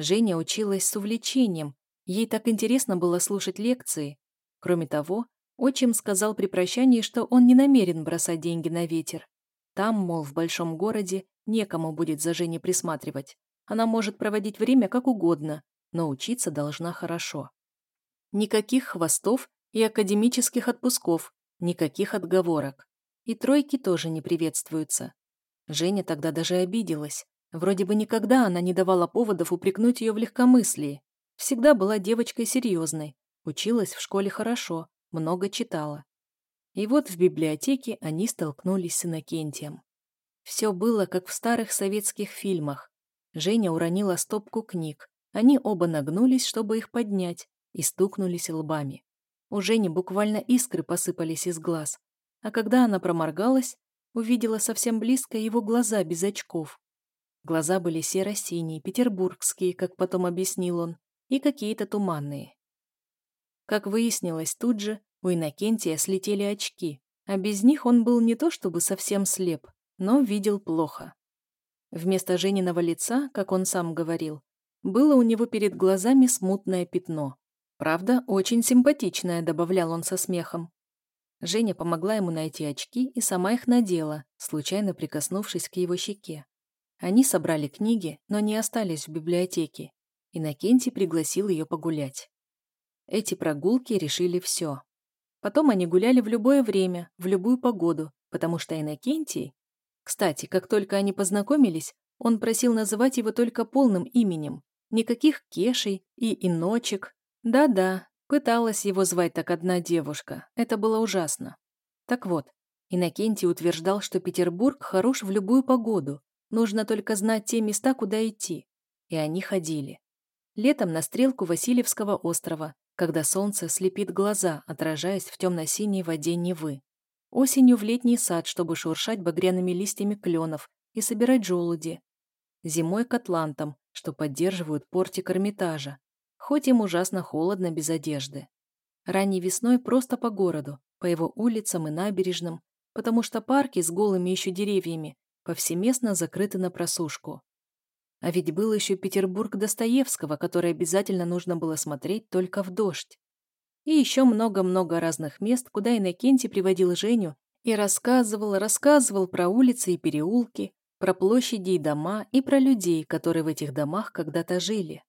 Женя училась с увлечением, ей так интересно было слушать лекции. Кроме того, отчим сказал при прощании, что он не намерен бросать деньги на ветер. Там, мол, в большом городе некому будет за Женей присматривать. Она может проводить время как угодно, но учиться должна хорошо. Никаких хвостов и академических отпусков, никаких отговорок. И тройки тоже не приветствуются. Женя тогда даже обиделась. Вроде бы никогда она не давала поводов упрекнуть ее в легкомыслии. Всегда была девочкой серьезной, училась в школе хорошо, много читала. И вот в библиотеке они столкнулись с Иннокентием. Все было, как в старых советских фильмах. Женя уронила стопку книг. Они оба нагнулись, чтобы их поднять, и стукнулись лбами. У Жени буквально искры посыпались из глаз. А когда она проморгалась, увидела совсем близко его глаза без очков. Глаза были серо-синие, петербургские, как потом объяснил он, и какие-то туманные. Как выяснилось тут же, у Иннокентия слетели очки, а без них он был не то чтобы совсем слеп, но видел плохо. Вместо Жениного лица, как он сам говорил, было у него перед глазами смутное пятно. Правда, очень симпатичное, добавлял он со смехом. Женя помогла ему найти очки и сама их надела, случайно прикоснувшись к его щеке. Они собрали книги, но не остались в библиотеке. Иннокентий пригласил ее погулять. Эти прогулки решили все. Потом они гуляли в любое время, в любую погоду, потому что Иннокентий... Кстати, как только они познакомились, он просил называть его только полным именем. Никаких кешей и иночек. Да-да, пыталась его звать так одна девушка. Это было ужасно. Так вот, Иннокентий утверждал, что Петербург хорош в любую погоду, Нужно только знать те места, куда идти. И они ходили. Летом на стрелку Васильевского острова, когда солнце слепит глаза, отражаясь в темно-синей воде Невы. Осенью в летний сад, чтобы шуршать багряными листьями кленов и собирать желуди. Зимой к атлантам, что поддерживают портик Эрмитажа, хоть им ужасно холодно без одежды. Ранней весной просто по городу, по его улицам и набережным, потому что парки с голыми еще деревьями повсеместно закрыты на просушку. А ведь был еще Петербург Достоевского, который обязательно нужно было смотреть только в дождь. И еще много-много разных мест, куда Иннокентий приводил Женю и рассказывал, рассказывал про улицы и переулки, про площади и дома и про людей, которые в этих домах когда-то жили.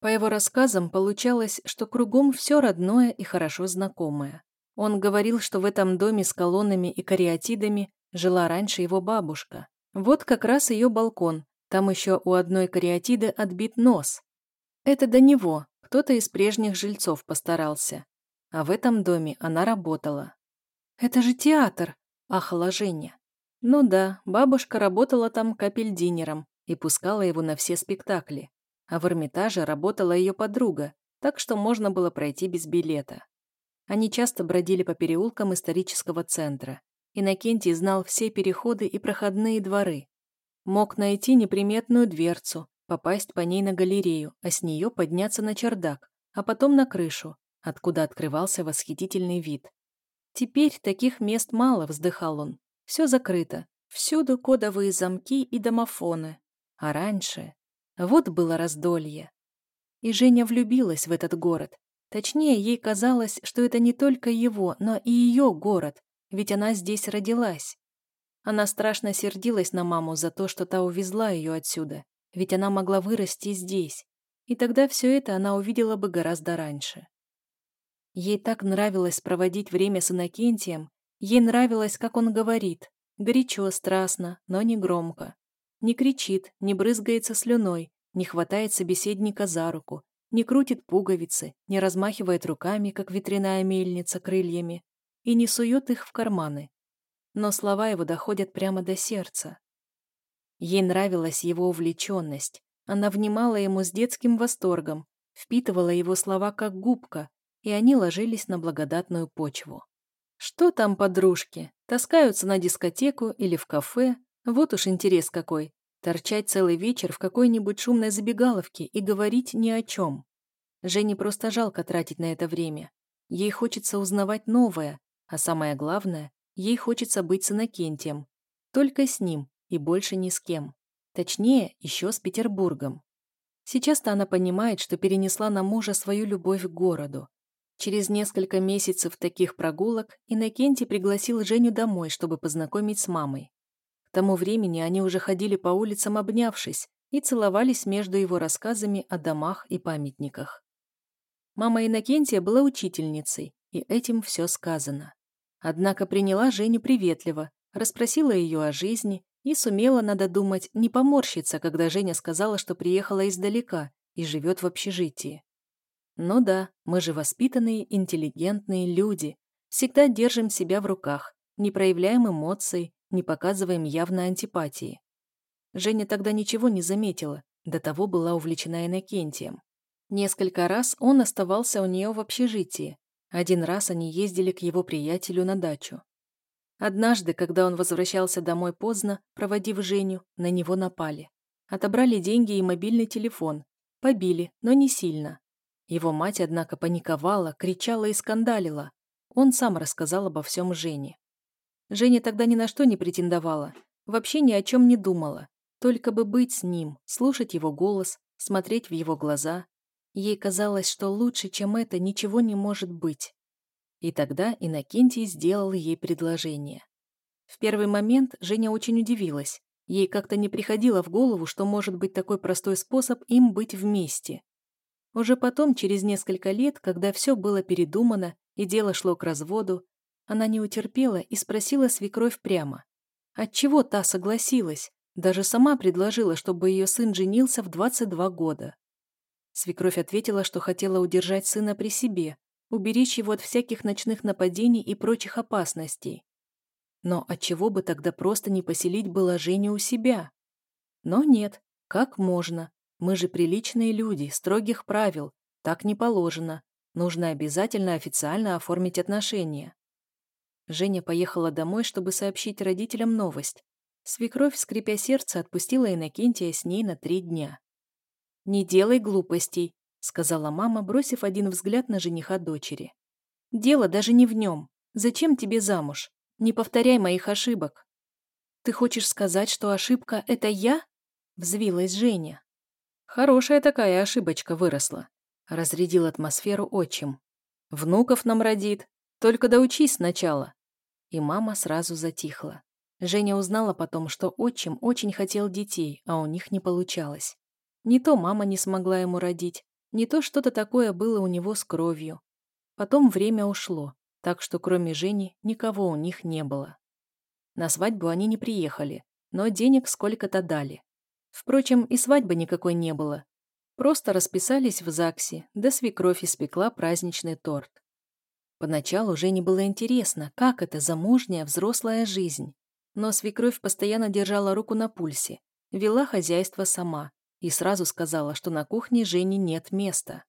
По его рассказам получалось, что кругом все родное и хорошо знакомое. Он говорил, что в этом доме с колоннами и кариатидами Жила раньше его бабушка. Вот как раз ее балкон. Там еще у одной кариатиды отбит нос. Это до него. Кто-то из прежних жильцов постарался. А в этом доме она работала. «Это же театр!» – ахала Женя. Ну да, бабушка работала там капельдинером и пускала его на все спектакли. А в Эрмитаже работала ее подруга, так что можно было пройти без билета. Они часто бродили по переулкам исторического центра. Иннокентий знал все переходы и проходные дворы. Мог найти неприметную дверцу, попасть по ней на галерею, а с нее подняться на чердак, а потом на крышу, откуда открывался восхитительный вид. Теперь таких мест мало, вздыхал он. Все закрыто. Всюду кодовые замки и домофоны. А раньше... Вот было раздолье. И Женя влюбилась в этот город. Точнее, ей казалось, что это не только его, но и ее город, ведь она здесь родилась. Она страшно сердилась на маму за то, что та увезла ее отсюда, ведь она могла вырасти здесь. И тогда все это она увидела бы гораздо раньше. Ей так нравилось проводить время с Иннокентием, ей нравилось, как он говорит, горячо, страстно, но не громко. Не кричит, не брызгается слюной, не хватает собеседника за руку, не крутит пуговицы, не размахивает руками, как ветряная мельница крыльями, и не сует их в карманы. Но слова его доходят прямо до сердца. Ей нравилась его увлеченность. Она внимала ему с детским восторгом, впитывала его слова как губка, и они ложились на благодатную почву. Что там подружки? Таскаются на дискотеку или в кафе? Вот уж интерес какой. Торчать целый вечер в какой-нибудь шумной забегаловке и говорить ни о чем. Жене просто жалко тратить на это время. Ей хочется узнавать новое, а самое главное, ей хочется быть с Иннокентием. Только с ним и больше ни с кем. Точнее, еще с Петербургом. Сейчас-то она понимает, что перенесла на мужа свою любовь к городу. Через несколько месяцев таких прогулок Иннокентий пригласил Женю домой, чтобы познакомить с мамой. К тому времени они уже ходили по улицам, обнявшись, и целовались между его рассказами о домах и памятниках. Мама Иннокентия была учительницей, и этим все сказано. Однако приняла Женю приветливо, расспросила ее о жизни и сумела, надо думать, не поморщиться, когда Женя сказала, что приехала издалека и живет в общежитии. Ну да, мы же воспитанные, интеллигентные люди, всегда держим себя в руках, не проявляем эмоций, не показываем явно антипатии. Женя тогда ничего не заметила, до того была увлечена Иннокентием. Несколько раз он оставался у нее в общежитии, один раз они ездили к его приятелю на дачу. Однажды, когда он возвращался домой поздно, проводив Женю, на него напали. Отобрали деньги и мобильный телефон. Побили, но не сильно. Его мать, однако, паниковала, кричала и скандалила. Он сам рассказал обо всем Жене. Женя тогда ни на что не претендовала, вообще ни о чем не думала. Только бы быть с ним, слушать его голос, смотреть в его глаза. Ей казалось, что лучше, чем это, ничего не может быть. И тогда Иннокентий сделал ей предложение. В первый момент Женя очень удивилась. Ей как-то не приходило в голову, что может быть такой простой способ им быть вместе. Уже потом, через несколько лет, когда все было передумано и дело шло к разводу, она не утерпела и спросила свекровь прямо. Отчего та согласилась? Даже сама предложила, чтобы ее сын женился в 22 года. Свекровь ответила, что хотела удержать сына при себе, уберечь его от всяких ночных нападений и прочих опасностей. Но отчего бы тогда просто не поселить было Женю у себя? Но нет, как можно? Мы же приличные люди, строгих правил. Так не положено. Нужно обязательно официально оформить отношения. Женя поехала домой, чтобы сообщить родителям новость. Свекровь, скрипя сердце, отпустила Иннокентия с ней на три дня. «Не делай глупостей», — сказала мама, бросив один взгляд на жениха дочери. «Дело даже не в нем. Зачем тебе замуж? Не повторяй моих ошибок». «Ты хочешь сказать, что ошибка — это я?» — взвилась Женя. «Хорошая такая ошибочка выросла», — разрядил атмосферу отчим. «Внуков нам родит. Только доучись сначала». И мама сразу затихла. Женя узнала потом, что отчим очень хотел детей, а у них не получалось. Не то мама не смогла ему родить, не то что-то такое было у него с кровью. Потом время ушло, так что кроме Жени никого у них не было. На свадьбу они не приехали, но денег сколько-то дали. Впрочем, и свадьбы никакой не было. Просто расписались в ЗАГСе, да свекровь испекла праздничный торт. Поначалу Жене было интересно, как это замужняя взрослая жизнь. Но свекровь постоянно держала руку на пульсе, вела хозяйство сама, и сразу сказала, что на кухне Жене нет места.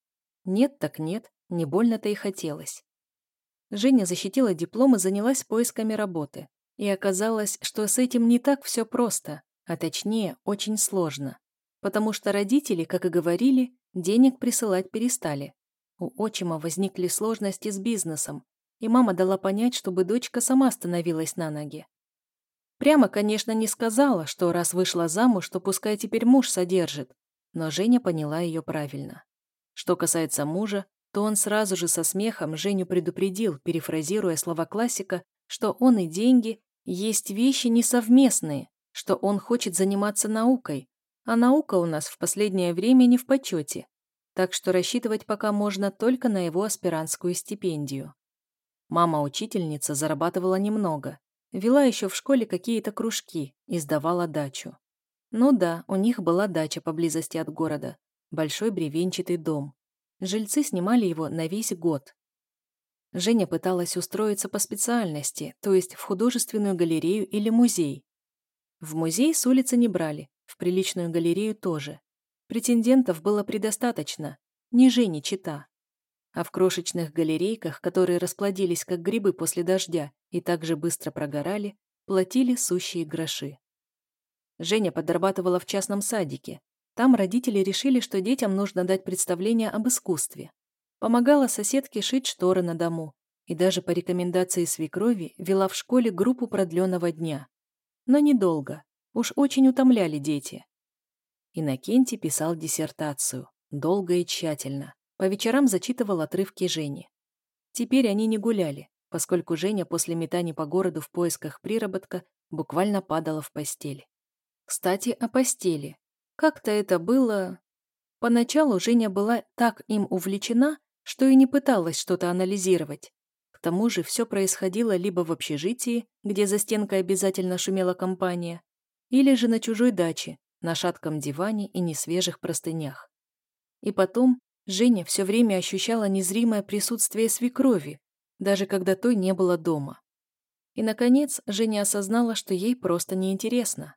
Нет так нет, не больно-то и хотелось. Женя защитила диплом и занялась поисками работы. И оказалось, что с этим не так все просто, а точнее, очень сложно. Потому что родители, как и говорили, денег присылать перестали. У отчима возникли сложности с бизнесом, и мама дала понять, чтобы дочка сама становилась на ноги. Прямо, конечно, не сказала, что раз вышла замуж, то пускай теперь муж содержит, но Женя поняла ее правильно. Что касается мужа, то он сразу же со смехом Женю предупредил, перефразируя слова классика, что он и деньги есть вещи несовместные, что он хочет заниматься наукой, а наука у нас в последнее время не в почете, так что рассчитывать пока можно только на его аспирантскую стипендию. Мама-учительница зарабатывала немного, Вела еще в школе какие-то кружки и сдавала дачу. Ну да, у них была дача поблизости от города. Большой бревенчатый дом. Жильцы снимали его на весь год. Женя пыталась устроиться по специальности, то есть в художественную галерею или музей. В музей с улицы не брали, в приличную галерею тоже. Претендентов было предостаточно, не Жене чита. А в крошечных галерейках, которые расплодились как грибы после дождя и также быстро прогорали, платили сущие гроши. Женя подрабатывала в частном садике. Там родители решили, что детям нужно дать представление об искусстве. Помогала соседке шить шторы на дому и даже по рекомендации свекрови вела в школе группу продленного дня. Но недолго. Уж очень утомляли дети. Иннокентий писал диссертацию, долго и тщательно. По вечерам зачитывал отрывки Жени. Теперь они не гуляли, поскольку Женя после метаний по городу в поисках приработка буквально падала в постель. Кстати, о постели. Как-то это было... Поначалу Женя была так им увлечена, что и не пыталась что-то анализировать. К тому же все происходило либо в общежитии, где за стенкой обязательно шумела компания, или же на чужой даче, на шатком диване и несвежих простынях. И потом Женя все время ощущала незримое присутствие свекрови, даже когда той не было дома. И, наконец, Женя осознала, что ей просто неинтересно.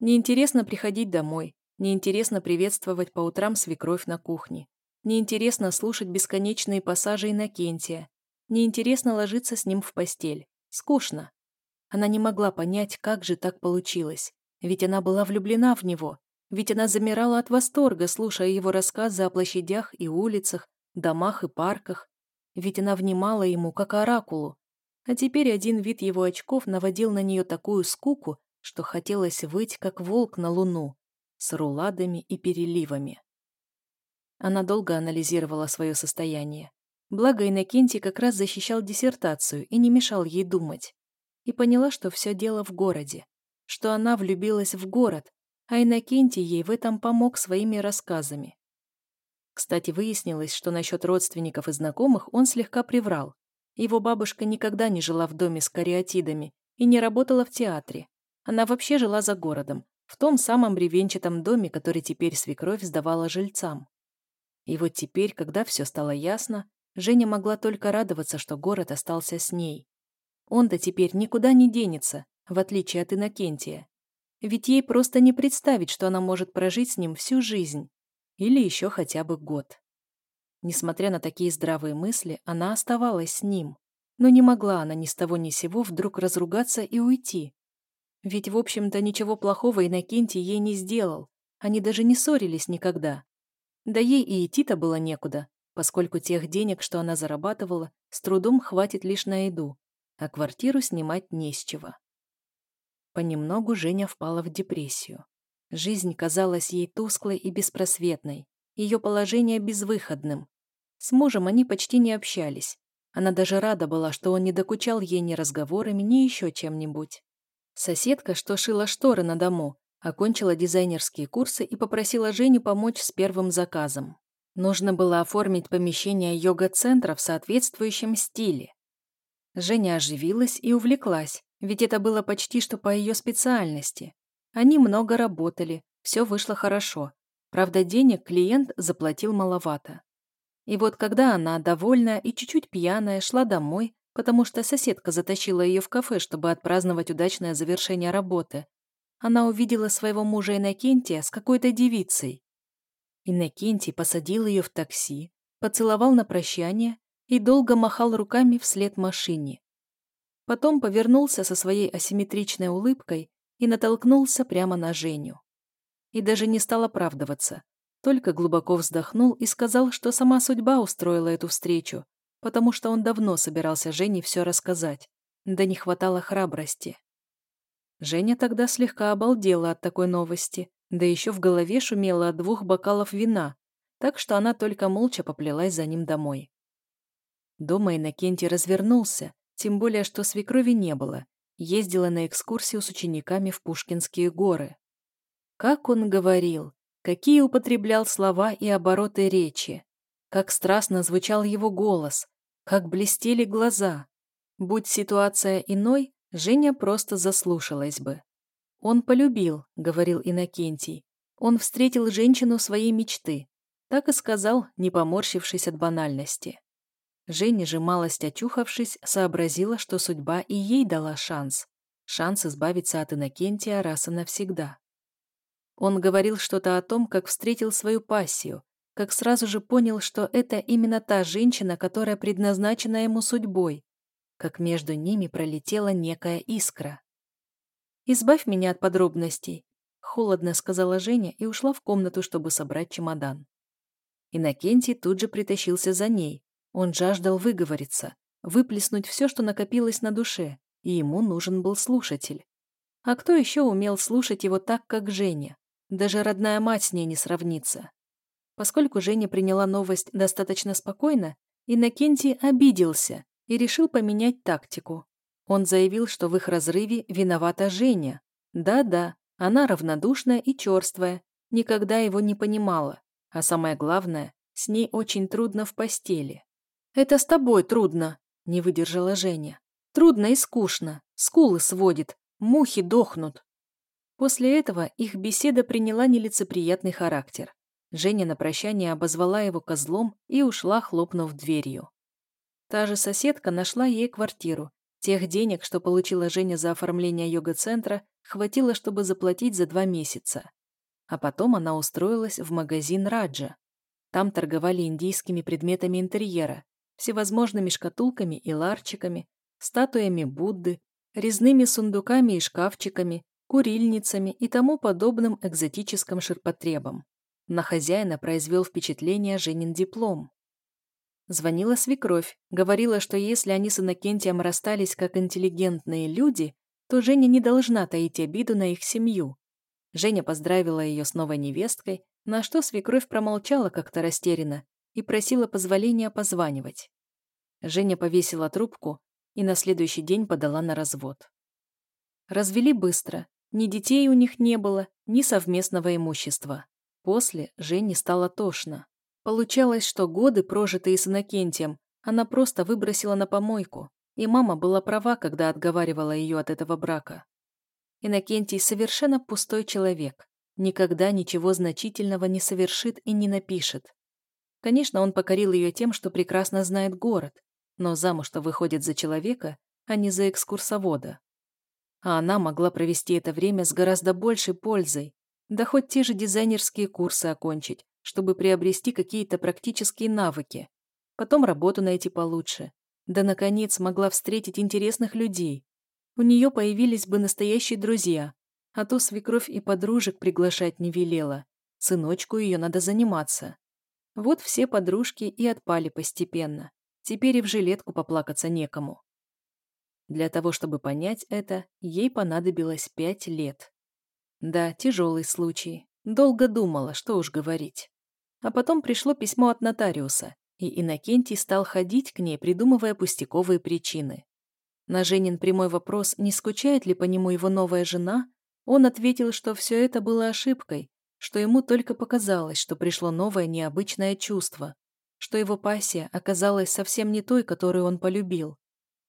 Неинтересно приходить домой, неинтересно приветствовать по утрам свекровь на кухне, неинтересно слушать бесконечные пассажи Иннокентия, неинтересно ложиться с ним в постель. Скучно. Она не могла понять, как же так получилось. Ведь она была влюблена в него. Ведь она замирала от восторга, слушая его рассказы о площадях и улицах, домах и парках. Ведь она внимала ему, как оракулу. А теперь один вид его очков наводил на нее такую скуку, что хотелось выть, как волк на луну, с руладами и переливами. Она долго анализировала свое состояние. Благо Иннокентий как раз защищал диссертацию и не мешал ей думать. И поняла, что все дело в городе что она влюбилась в город, а Иннокентий ей в этом помог своими рассказами. Кстати, выяснилось, что насчет родственников и знакомых он слегка приврал. Его бабушка никогда не жила в доме с кариатидами и не работала в театре. Она вообще жила за городом, в том самом бревенчатом доме, который теперь свекровь сдавала жильцам. И вот теперь, когда все стало ясно, Женя могла только радоваться, что город остался с ней. Он-то теперь никуда не денется, в отличие от Иннокентия. Ведь ей просто не представить, что она может прожить с ним всю жизнь. Или еще хотя бы год. Несмотря на такие здравые мысли, она оставалась с ним. Но не могла она ни с того ни сего вдруг разругаться и уйти. Ведь, в общем-то, ничего плохого Иннокентий ей не сделал. Они даже не ссорились никогда. Да ей и идти-то было некуда, поскольку тех денег, что она зарабатывала, с трудом хватит лишь на еду, а квартиру снимать не с чего. Понемногу Женя впала в депрессию. Жизнь казалась ей тусклой и беспросветной, ее положение безвыходным. С мужем они почти не общались. Она даже рада была, что он не докучал ей ни разговорами, ни еще чем-нибудь. Соседка, что шила шторы на дому, окончила дизайнерские курсы и попросила Женю помочь с первым заказом. Нужно было оформить помещение йога-центра в соответствующем стиле. Женя оживилась и увлеклась, ведь это было почти что по ее специальности. Они много работали, все вышло хорошо. Правда, денег клиент заплатил маловато. И вот когда она, довольная и чуть-чуть пьяная, шла домой, потому что соседка затащила ее в кафе, чтобы отпраздновать удачное завершение работы, она увидела своего мужа Иннокентия с какой-то девицей. Иннокентий посадил ее в такси, поцеловал на прощание и долго махал руками вслед машине. Потом повернулся со своей асимметричной улыбкой и натолкнулся прямо на Женю. И даже не стал оправдываться, только глубоко вздохнул и сказал, что сама судьба устроила эту встречу, потому что он давно собирался Жене все рассказать, да не хватало храбрости. Женя тогда слегка обалдела от такой новости, да еще в голове шумело от двух бокалов вина, так что она только молча поплелась за ним домой. Дома Иннокентий развернулся тем более, что свекрови не было. Ездила на экскурсию с учениками в Пушкинские горы. Как он говорил, какие употреблял слова и обороты речи, как страстно звучал его голос, как блестели глаза. Будь ситуация иной, Женя просто заслушалась бы. «Он полюбил», — говорил Иннокентий. «Он встретил женщину своей мечты». Так и сказал, не поморщившись от банальности. Женя же, малость очухавшись, сообразила, что судьба и ей дала шанс. Шанс избавиться от Иннокентия раз и навсегда. Он говорил что-то о том, как встретил свою пассию, как сразу же понял, что это именно та женщина, которая предназначена ему судьбой, как между ними пролетела некая искра. «Избавь меня от подробностей», — холодно сказала Женя и ушла в комнату, чтобы собрать чемодан. Иннокентий тут же притащился за ней, он жаждал выговориться, выплеснуть все, что накопилось на душе, и ему нужен был слушатель. А кто еще умел слушать его так, как Женя? Даже родная мать с ней не сравнится. Поскольку Женя приняла новость достаточно спокойно, Иннокентий обиделся и решил поменять тактику. Он заявил, что в их разрыве виновата Женя. Да-да, она равнодушная и черствая, никогда его не понимала. А самое главное, с ней очень трудно в постели. «Это с тобой трудно», – не выдержала Женя. «Трудно и скучно, скулы сводит, мухи дохнут». После этого их беседа приняла нелицеприятный характер. Женя на прощание обозвала его козлом и ушла, хлопнув дверью. Та же соседка нашла ей квартиру. Тех денег, что получила Женя за оформление йога-центра, хватило, чтобы заплатить за два месяца. А потом она устроилась в магазин Раджа. Там торговали индийскими предметами интерьера, всевозможными шкатулками и ларчиками, статуями Будды, резными сундуками и шкафчиками, курильницами и тому подобным экзотическим ширпотребом. На хозяина произвел впечатление Женин диплом. Звонила свекровь, говорила, что если они с Иннокентием расстались как интеллигентные люди, то Женя не должна таить обиду на их семью. Женя поздравила ее с новой невесткой, на что свекровь промолчала как-то растерянно и просила позволения позванивать. Женя повесила трубку и на следующий день подала на развод. Развели быстро, ни детей у них не было, ни совместного имущества. После Жене стало тошно. Получалось, что годы, прожитые с Иннокентием, она просто выбросила на помойку, и мама была права, когда отговаривала ее от этого брака. Иннокентий совершенно пустой человек, никогда ничего значительного не совершит и не напишет. Конечно, он покорил ее тем, что прекрасно знает город, но замуж-то выходит за человека, а не за экскурсовода. А она могла провести это время с гораздо большей пользой, да хоть те же дизайнерские курсы окончить, чтобы приобрести какие-то практические навыки. Потом работу найти получше. Да, наконец, могла встретить интересных людей. У нее появились бы настоящие друзья, а то свекровь и подружек приглашать не велела. Сыночку ее надо заниматься. Вот все подружки и отпали постепенно. Теперь и в жилетку поплакаться некому. Для того, чтобы понять это, ей понадобилось пять лет. Да, тяжелый случай. Долго думала, что уж говорить. А потом пришло письмо от нотариуса, и Иннокентий стал ходить к ней, придумывая пустяковые причины. На Женин прямой вопрос, не скучает ли по нему его новая жена, он ответил, что все это было ошибкой, что ему только показалось, что пришло новое необычное чувство, что его пассия оказалась совсем не той, которую он полюбил,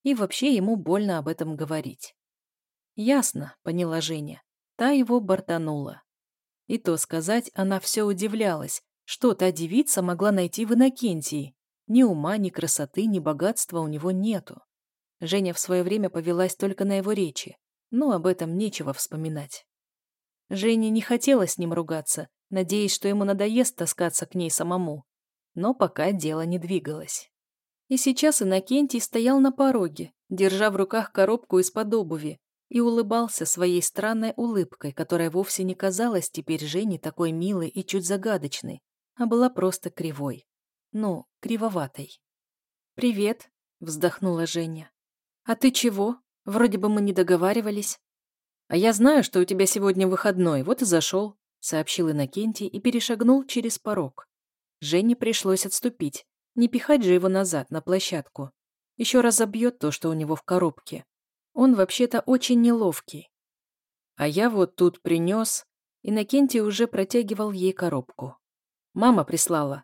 и вообще ему больно об этом говорить. «Ясно», — поняла Женя. Та его бортанула. И то сказать, она все удивлялась, что та девица могла найти в Иннокентии. Ни ума, ни красоты, ни богатства у него нету. Женя в свое время повелась только на его речи, но об этом нечего вспоминать. Жене не хотела с ним ругаться, надеясь, что ему надоест таскаться к ней самому. Но пока дело не двигалось. И сейчас Иннокентий стоял на пороге, держа в руках коробку из-под обуви, и улыбался своей странной улыбкой, которая вовсе не казалась теперь Жене такой милой и чуть загадочной, а была просто кривой. Ну, кривоватой. «Привет», — вздохнула Женя. «А ты чего? Вроде бы мы не договаривались». «А я знаю, что у тебя сегодня выходной, вот и зашел», — сообщил Иннокентий и перешагнул через порог. Жене пришлось отступить, не пихать же его назад, на площадку. Еще раз забьет то, что у него в коробке. Он вообще-то очень неловкий. А я вот тут принес. Иннокентий уже протягивал ей коробку. Мама прислала.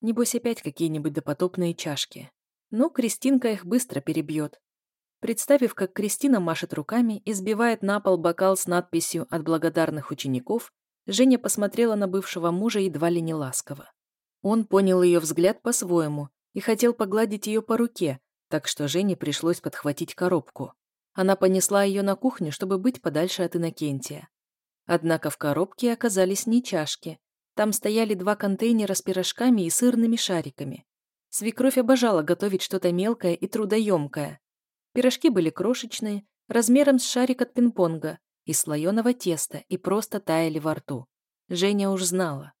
Небось опять какие-нибудь допотопные чашки. Ну, Кристинка их быстро перебьет. Представив, как Кристина машет руками и сбивает на пол бокал с надписью «От благодарных учеников», Женя посмотрела на бывшего мужа едва ли не ласково. Он понял ее взгляд по-своему и хотел погладить ее по руке, так что Жене пришлось подхватить коробку. Она понесла ее на кухню, чтобы быть подальше от Иннокентия. Однако в коробке оказались не чашки. Там стояли два контейнера с пирожками и сырными шариками. Свекровь обожала готовить что-то мелкое и трудоемкое. Пирожки были крошечные, размером с шарик от пинг-понга, из слоеного теста и просто таяли во рту. Женя уж знала.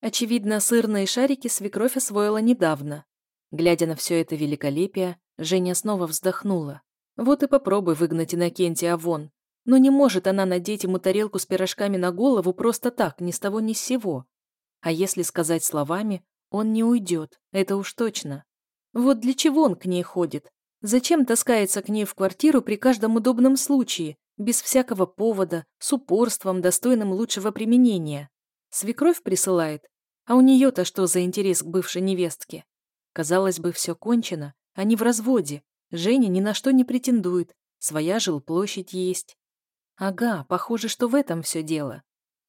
Очевидно, сырные шарики свекровь освоила недавно. Глядя на все это великолепие, Женя снова вздохнула. Вот и попробуй выгнать Иннокентия вон. Но не может она надеть ему тарелку с пирожками на голову просто так, ни с того ни с сего. А если сказать словами, он не уйдет, это уж точно. Вот для чего он к ней ходит? Зачем таскается к ней в квартиру при каждом удобном случае, без всякого повода, с упорством, достойным лучшего применения? Свекровь присылает, а у нее-то что за интерес к бывшей невестке? Казалось бы, все кончено, они в разводе, Женя ни на что не претендует, своя жилплощадь есть. Ага, похоже, что в этом все дело.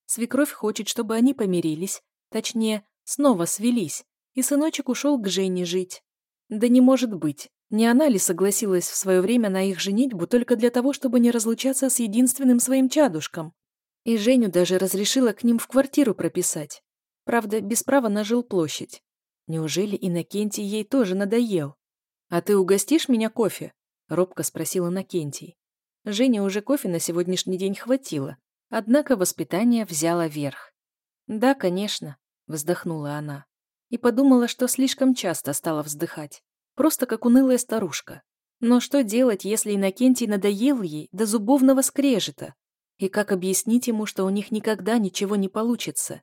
Свекровь хочет, чтобы они помирились, точнее, снова свелись, и сыночек ушел к Жене жить. Да не может быть. Не она ли согласилась в свое время на их женитьбу только для того, чтобы не разлучаться с единственным своим чадушком? И Женю даже разрешила к ним в квартиру прописать. Правда, без права на жилплощадь. Неужели Иннокентий ей тоже надоел? «А ты угостишь меня кофе?» — робко спросил Иннокентий. Жене уже кофе на сегодняшний день хватило, однако воспитание взяло верх. «Да, конечно», — вздохнула она. И подумала, что слишком часто стала вздыхать. Просто как унылая старушка. Но что делать, если Иннокентий надоел ей до зубовного скрежета? И как объяснить ему, что у них никогда ничего не получится?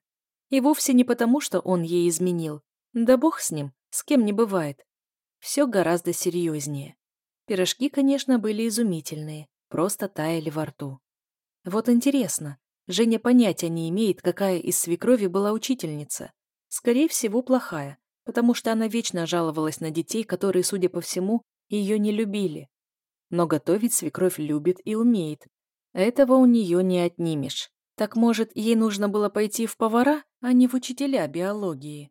И вовсе не потому, что он ей изменил. Да бог с ним, с кем не бывает. Все гораздо серьезнее. Пирожки, конечно, были изумительные, просто таяли во рту. Вот интересно, Женя понятия не имеет, какая из свекрови была учительница. Скорее всего, плохая, потому что она вечно жаловалась на детей, которые, судя по всему, ее не любили. Но готовить свекровь любит и умеет. Этого у нее не отнимешь. Так, может, ей нужно было пойти в повара, а не в учителя биологии?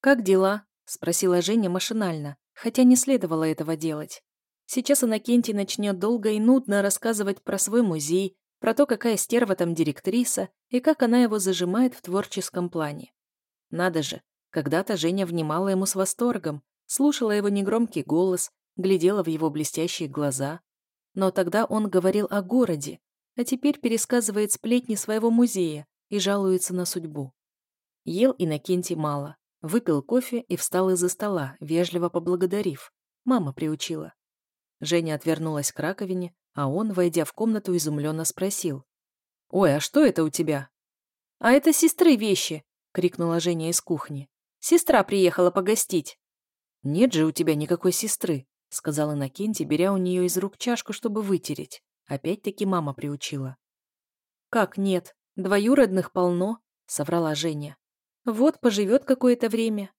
«Как дела?» – спросила Женя машинально, хотя не следовало этого делать. Сейчас Иннокентий начнет долго и нудно рассказывать про свой музей, про то, какая стерва там директриса и как она его зажимает в творческом плане. Надо же, когда-то Женя внимала ему с восторгом, слушала его негромкий голос, глядела в его блестящие глаза. Но тогда он говорил о городе, а теперь пересказывает сплетни своего музея и жалуется на судьбу. Ел Иннокентий мало, выпил кофе и встал из-за стола, вежливо поблагодарив. Мама приучила. Женя отвернулась к раковине, а он, войдя в комнату, изумленно спросил. «Ой, а что это у тебя?» «А это сестры вещи!» — крикнула Женя из кухни. Сестра приехала погостить». «Нет же у тебя никакой сестры», — сказал Иннокентий, беря у нее из рук чашку, чтобы вытереть. Опять-таки мама приучила. «Как нет? Двоюродных полно», — соврала Женя. «Вот, поживет какое-то время».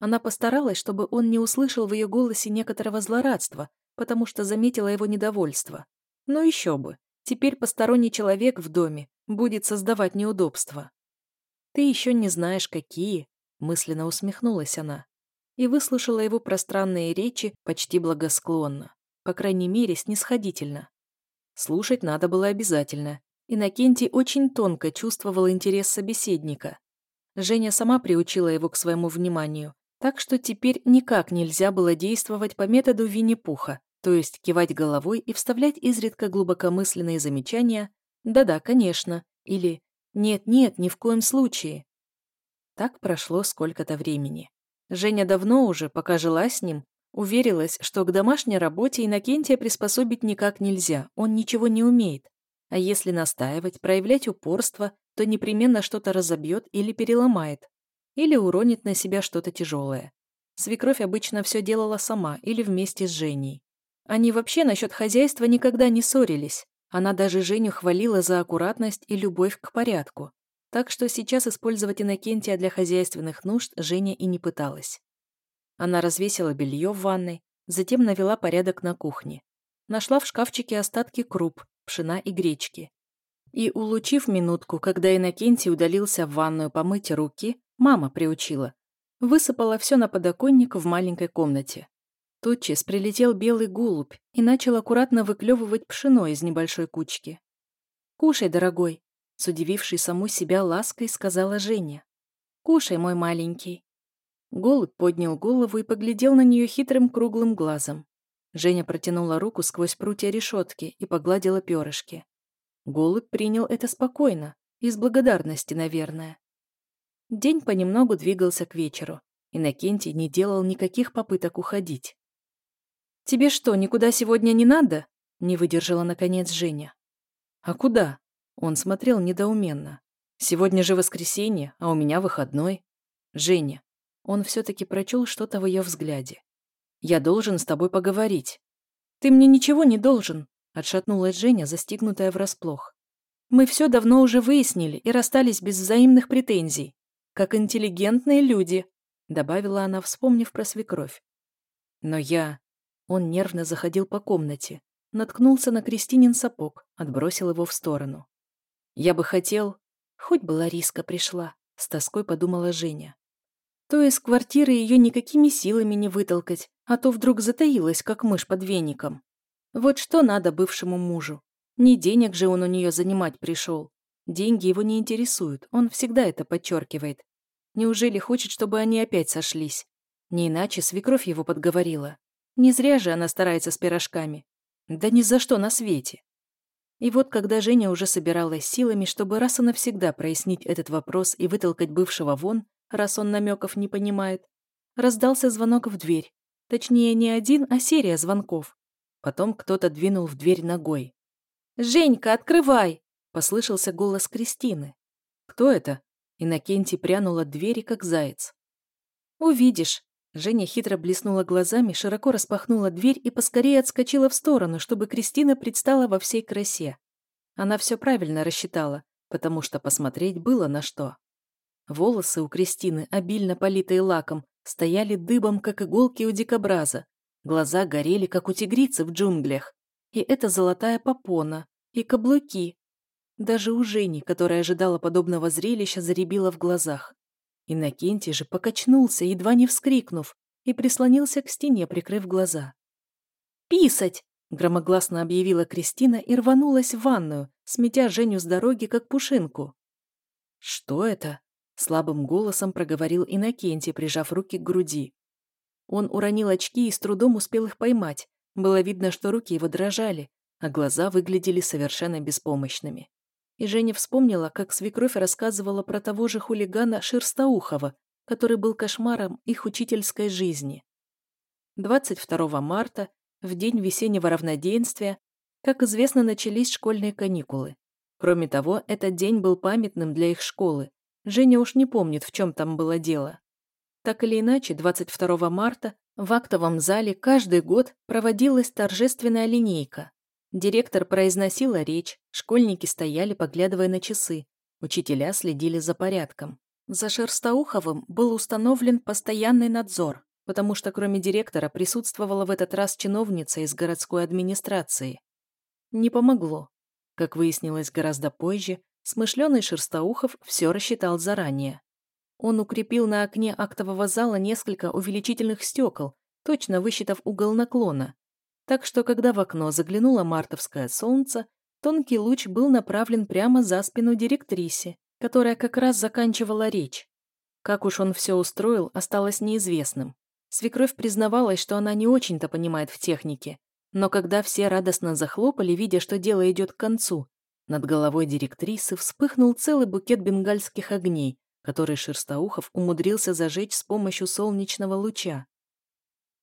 Она постаралась, чтобы он не услышал в ее голосе некоторого злорадства, потому что заметила его недовольство. Но еще бы, теперь посторонний человек в доме будет создавать неудобства. «Ты еще не знаешь, какие», Мысленно усмехнулась она и выслушала его пространные речи почти благосклонно, по крайней мере, снисходительно. Слушать надо было обязательно. Иннокентий очень тонко чувствовал интерес собеседника. Женя сама приучила его к своему вниманию, так что теперь никак нельзя было действовать по методу Винни-Пуха, то есть кивать головой и вставлять изредка глубокомысленные замечания «да-да, конечно» или «нет-нет, ни в коем случае». Так прошло сколько-то времени. Женя давно уже, пока жила с ним, уверилась, что к домашней работе Иннокентия приспособить никак нельзя, он ничего не умеет. А если настаивать, проявлять упорство, то непременно что-то разобьет или переломает, или уронит на себя что-то тяжелое. Свекровь обычно все делала сама или вместе с Женей. Они вообще насчет хозяйства никогда не ссорились. Она даже Женю хвалила за аккуратность и любовь к порядку. Так что сейчас использовать Иннокентия для хозяйственных нужд Женя и не пыталась. Она развесила белье в ванной, затем навела порядок на кухне. Нашла в шкафчике остатки круп, пшена и гречки. И, улучив минутку, когда Иннокентий удалился в ванную помыть руки, мама приучила. Высыпала все на подоконник в маленькой комнате. Тотчас прилетел белый голубь и начал аккуратно выклевывать пшено из небольшой кучки. «Кушай, дорогой», с удивившей саму себя лаской сказала Женя. «Кушай, мой маленький». Голубь поднял голову и поглядел на нее хитрым круглым глазом. Женя протянула руку сквозь прутья решетки и погладила перышки. Голубь принял это спокойно, из благодарности, наверное. День понемногу двигался к вечеру. Иннокентий не делал никаких попыток уходить. «Тебе что, никуда сегодня не надо?» — не выдержала, наконец, Женя. «А куда?» Он смотрел недоуменно. «Сегодня же воскресенье, а у меня выходной». «Женя». Он все-таки прочел что-то в ее взгляде. «Я должен с тобой поговорить». «Ты мне ничего не должен», — отшатнулась Женя, застигнутая врасплох. «Мы все давно уже выяснили и расстались без взаимных претензий. Как интеллигентные люди», — добавила она, вспомнив про свекровь. «Но я...» Он нервно заходил по комнате, наткнулся на Кристинин сапог, отбросил его в сторону. «Я бы хотел...» Хоть бы Лариска пришла, с тоской подумала Женя. То из квартиры ее никакими силами не вытолкать, а то вдруг затаилась, как мышь под веником. Вот что надо бывшему мужу. Не денег же он у нее занимать пришел. Деньги его не интересуют, он всегда это подчеркивает. Неужели хочет, чтобы они опять сошлись? Не иначе свекровь его подговорила. Не зря же она старается с пирожками. Да ни за что на свете. И вот когда Женя уже собиралась силами, чтобы раз и навсегда прояснить этот вопрос и вытолкать бывшего вон, раз он намеков не понимает, раздался звонок в дверь. Точнее, не один, а серия звонков. Потом кто-то двинул в дверь ногой. «Женька, открывай!» – послышался голос Кристины. «Кто это?» Иннокентий прянул от двери, как заяц. «Увидишь». Женя хитро блеснула глазами, широко распахнула дверь и поскорее отскочила в сторону, чтобы Кристина предстала во всей красе. Она все правильно рассчитала, потому что посмотреть было на что. Волосы у Кристины, обильно политые лаком, стояли дыбом, как иголки у дикобраза. Глаза горели, как у тигрицы в джунглях. И это золотая попона, и каблуки. Даже у Жени, которая ожидала подобного зрелища, заребила в глазах. Иннокентий же покачнулся, едва не вскрикнув, и прислонился к стене, прикрыв глаза. «Писать!» – громогласно объявила Кристина и рванулась в ванную, сметя Женю с дороги, как пушинку. «Что это?» Слабым голосом проговорил Иннокентий, прижав руки к груди. Он уронил очки и с трудом успел их поймать. Было видно, что руки его дрожали, а глаза выглядели совершенно беспомощными. И Женя вспомнила, как свекровь рассказывала про того же хулигана Шерстоухова, который был кошмаром их учительской жизни. 22 марта, в день весеннего равноденствия, как известно, начались школьные каникулы. Кроме того, этот день был памятным для их школы, Женя уж не помнит, в чем там было дело. Так или иначе, 22 марта в актовом зале каждый год проводилась торжественная линейка. Директор произносила речь, школьники стояли, поглядывая на часы, учителя следили за порядком. За Шерстоуховым был установлен постоянный надзор, потому что кроме директора присутствовала в этот раз чиновница из городской администрации. Не помогло. Как выяснилось гораздо позже, Смышленый Шерстоухов все рассчитал заранее. Он укрепил на окне актового зала несколько увеличительных стекол, точно высчитав угол наклона. Так что, когда в окно заглянуло мартовское солнце, тонкий луч был направлен прямо за спину директрисе, которая как раз заканчивала речь. Как уж он все устроил, осталось неизвестным. Свекровь признавалась, что она не очень-то понимает в технике, но когда все радостно захлопали, видя, что дело идет к концу, над головой директрисы вспыхнул целый букет бенгальских огней, который Шерстоухов умудрился зажечь с помощью солнечного луча.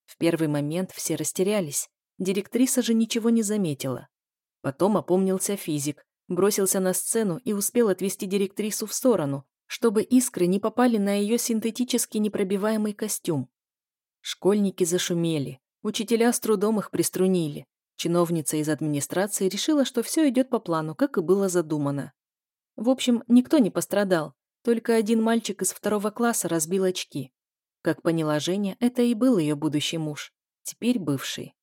В первый момент все растерялись, директриса же ничего не заметила. Потом опомнился физик, бросился на сцену и успел отвести директрису в сторону, чтобы искры не попали на ее синтетически непробиваемый костюм. Школьники зашумели, учителя с трудом их приструнили, Чиновница из администрации решила, что все идет по плану, как и было задумано. В общем, никто не пострадал, только один мальчик из второго класса разбил очки. Как поняла Женя, это и был ее будущий муж, теперь бывший.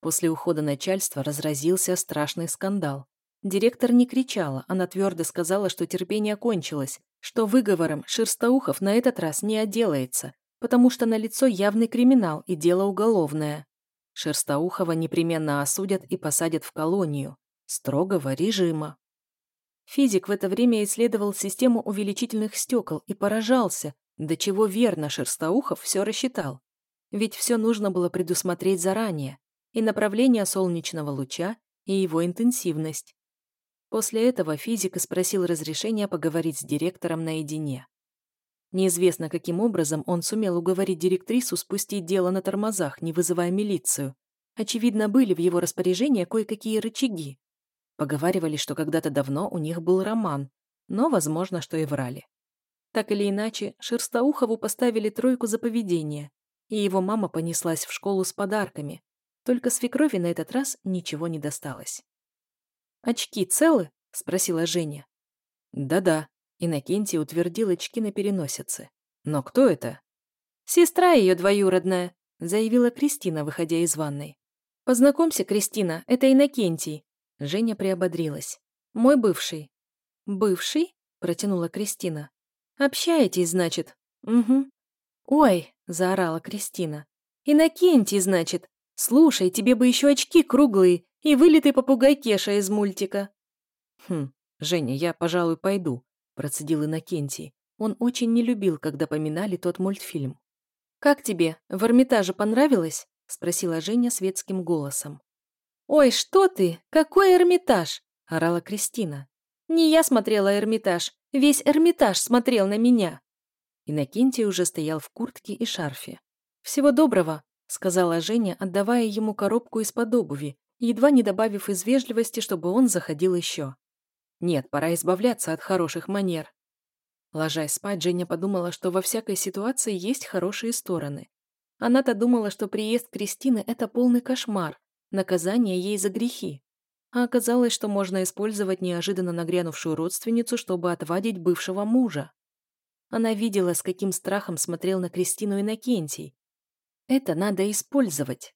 После ухода начальства разразился страшный скандал. Директор не кричала, она твердо сказала, что терпение кончилось, что выговором Шерстоухов на этот раз не отделается, потому что налицо явный криминал и дело уголовное. Шерстоухова непременно осудят и посадят в колонию. Строгого режима. Физик в это время исследовал систему увеличительных стекол и поражался, до чего верно Шерстоухов все рассчитал. Ведь все нужно было предусмотреть заранее, и направление солнечного луча, и его интенсивность. После этого физик спросил разрешения поговорить с директором наедине. Неизвестно, каким образом он сумел уговорить директрису спустить дело на тормозах, не вызывая милицию. Очевидно, были в его распоряжении кое-какие рычаги. Поговаривали, что когда-то давно у них был роман, но, возможно, что и врали. Так или иначе, Шерстоухову поставили тройку за поведение, и его мама понеслась в школу с подарками. Только свекрови на этот раз ничего не досталось. «Очки целы?» – спросила Женя. «Да-да», – Иннокентий утвердил очки на переносице. «Но кто это?» «Сестра ее двоюродная», – заявила Кристина, выходя из ванной. «Познакомься, Кристина, это Иннокентий». Женя приободрилась. «Мой бывший». «Бывший?» – протянула Кристина. «Общаетесь, значит?» «Угу». «Ой!» – заорала Кристина. «Иннокентий, значит! Слушай, тебе бы еще очки круглые и вылитый попугай Кеша из мультика». «Хм, Женя, я, пожалуй, пойду», – процедил Иннокентий. Он очень не любил, когда поминали тот мультфильм. «Как тебе? В Эрмитаже понравилось?» – спросила Женя светским голосом. «Ой, что ты? Какой Эрмитаж?» – орала Кристина. «Не я смотрела Эрмитаж, весь Эрмитаж смотрел на меня». Иннокентий уже стоял в куртке и шарфе. «Всего доброго», – сказала Женя, отдавая ему коробку из-под обуви, едва не добавив из вежливости, чтобы он заходил еще. «Нет, пора избавляться от хороших манер». Ложась спать, Женя подумала, что во всякой ситуации есть хорошие стороны. Она-то думала, что приезд Кристины – это полный кошмар, наказание ей за грехи. А оказалось, что можно использовать неожиданно нагрянувшую родственницу, чтобы отвадить бывшего мужа. Она видела, с каким страхом смотрел на Кристину Иннокентий. Это надо использовать.